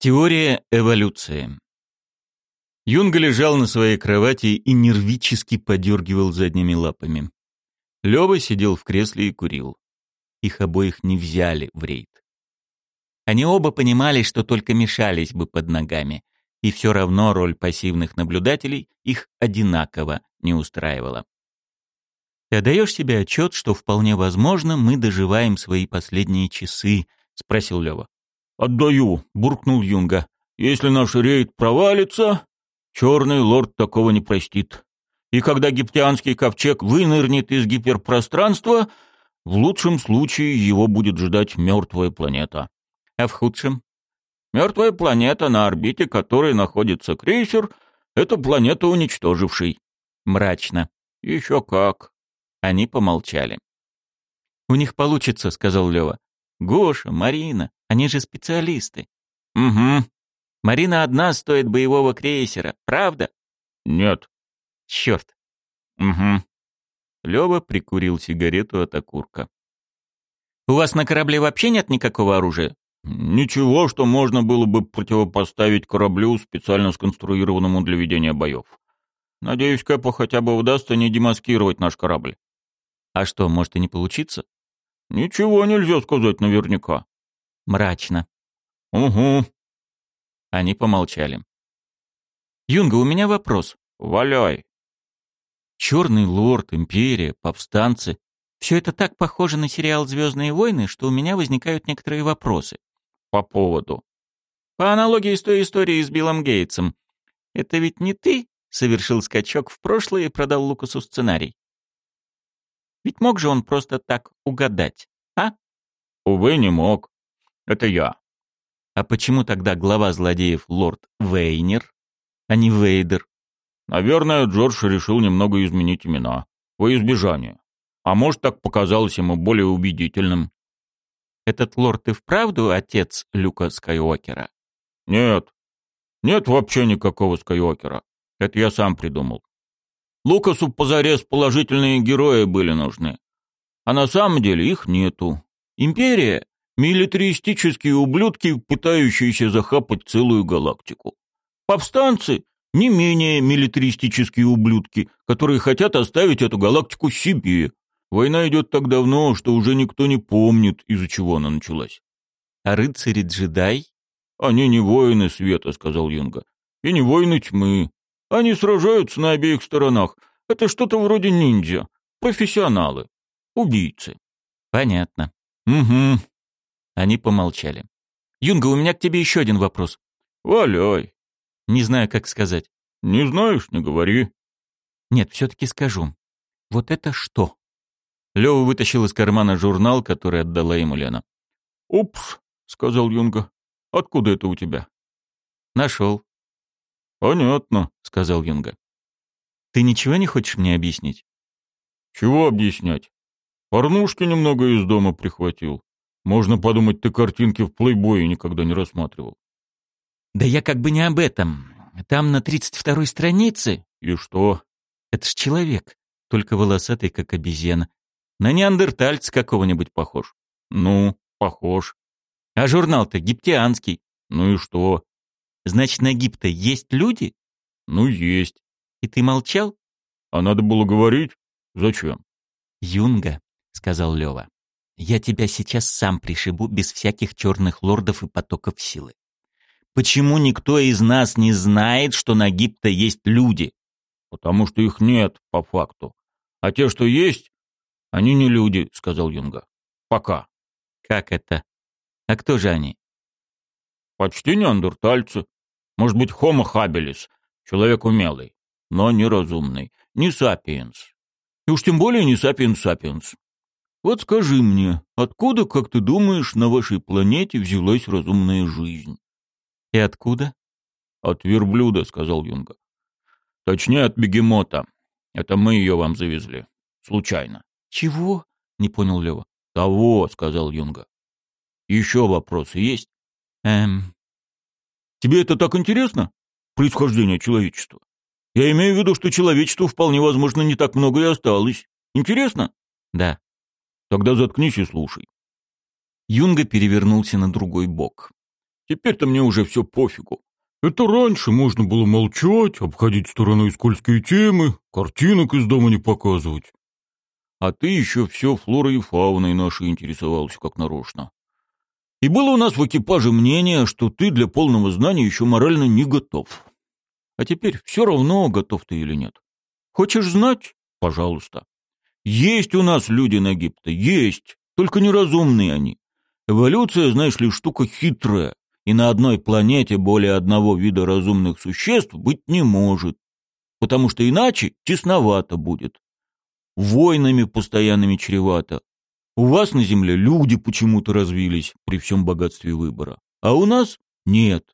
Теория эволюции. Юнга лежал на своей кровати и нервически подергивал задними лапами. Лёва сидел в кресле и курил. Их обоих не взяли в рейд. Они оба понимали, что только мешались бы под ногами, и все равно роль пассивных наблюдателей их одинаково не устраивала. «Ты отдаешь себе отчет, что вполне возможно мы доживаем свои последние часы?» — спросил Лёва. «Отдаю», — буркнул Юнга. «Если наш рейд провалится, черный лорд такого не простит. И когда гиптианский ковчег вынырнет из гиперпространства, в лучшем случае его будет ждать мертвая планета. А в худшем? Мертвая планета, на орбите которой находится крейсер, это планета уничтоживший. Мрачно. Еще как. Они помолчали. «У них получится», — сказал Лева. «Гоша, Марина, они же специалисты». «Угу». «Марина одна стоит боевого крейсера, правда?» «Нет». «Черт». «Угу». Лева прикурил сигарету от окурка. «У вас на корабле вообще нет никакого оружия?» «Ничего, что можно было бы противопоставить кораблю, специально сконструированному для ведения боев. Надеюсь, Кэпу хотя бы удастся не демаскировать наш корабль». «А что, может и не получиться?» «Ничего нельзя сказать наверняка». «Мрачно». «Угу». Они помолчали. «Юнга, у меня вопрос». «Валяй». Черный лорд, империя, повстанцы. Все это так похоже на сериал «Звездные войны», что у меня возникают некоторые вопросы. По поводу? По аналогии с той историей с Биллом Гейтсом. Это ведь не ты совершил скачок в прошлое и продал Лукасу сценарий? Ведь мог же он просто так угадать, а? Увы, не мог. Это я. А почему тогда глава злодеев лорд Вейнер, а не Вейдер? Наверное, Джордж решил немного изменить имена. Во избежание. А может, так показалось ему более убедительным. Этот лорд и вправду отец Люка Скайуокера? Нет. Нет вообще никакого Скайуокера. Это я сам придумал. Лукасу позарез положительные герои были нужны. А на самом деле их нету. Империя — милитаристические ублюдки, пытающиеся захапать целую галактику. Повстанцы — не менее милитаристические ублюдки, которые хотят оставить эту галактику себе. Война идет так давно, что уже никто не помнит, из-за чего она началась. А рыцари-джедай? Они не воины света, сказал Юнга. И не воины тьмы. Они сражаются на обеих сторонах. Это что-то вроде ниндзя. Профессионалы. Убийцы. Понятно. Угу. Они помолчали. Юнга, у меня к тебе еще один вопрос. Валяй. Не знаю, как сказать. Не знаешь, не говори. Нет, все-таки скажу. Вот это что? Лева вытащил из кармана журнал, который отдала ему Лена. «Упс», — сказал Юнга. «Откуда это у тебя?» «Нашел». «Понятно», — сказал Юнга. «Ты ничего не хочешь мне объяснить?» «Чего объяснять? Порнушки немного из дома прихватил. Можно подумать, ты картинки в плейбое никогда не рассматривал». «Да я как бы не об этом. Там на тридцать второй странице...» «И что?» «Это ж человек, только волосатый, как обезьяна. На неандертальца какого-нибудь похож». «Ну, похож». «А журнал-то гиптианский». «Ну и что?» Значит, на Гипте есть люди? Ну, есть. И ты молчал? А надо было говорить? Зачем? Юнга, сказал Лева. Я тебя сейчас сам пришибу без всяких черных лордов и потоков силы. Почему никто из нас не знает, что на Гипте есть люди? Потому что их нет, по факту. А те, что есть, они не люди, сказал Юнга. Пока. Как это? А кто же они? Почти неандертальцы. Может быть, Homo habilis, человек умелый, но неразумный, не сапиенс. И уж тем более не сапиенс сапиенс. Вот скажи мне, откуда, как ты думаешь, на вашей планете взялась разумная жизнь? И откуда? От верблюда, сказал Юнга. Точнее, от бегемота. Это мы ее вам завезли. Случайно. Чего? Не понял Лева. Того, сказал Юнга. Еще вопросы есть? Эм, Тебе это так интересно? Происхождение человечества. Я имею в виду, что человечеству вполне возможно не так много и осталось. Интересно? Да. Тогда заткнись и слушай. Юнга перевернулся на другой бок. Теперь-то мне уже все пофигу. Это раньше можно было молчать, обходить стороной скользкие темы, картинок из дома не показывать. А ты еще все флорой и фауной нашей интересовался как нарочно. И было у нас в экипаже мнение, что ты для полного знания еще морально не готов. А теперь все равно, готов ты или нет. Хочешь знать? Пожалуйста. Есть у нас люди на Гипте, есть, только неразумные они. Эволюция, знаешь ли, штука хитрая, и на одной планете более одного вида разумных существ быть не может, потому что иначе тесновато будет. Войнами постоянными чревато, у вас на Земле люди почему-то развились при всем богатстве выбора, а у нас нет.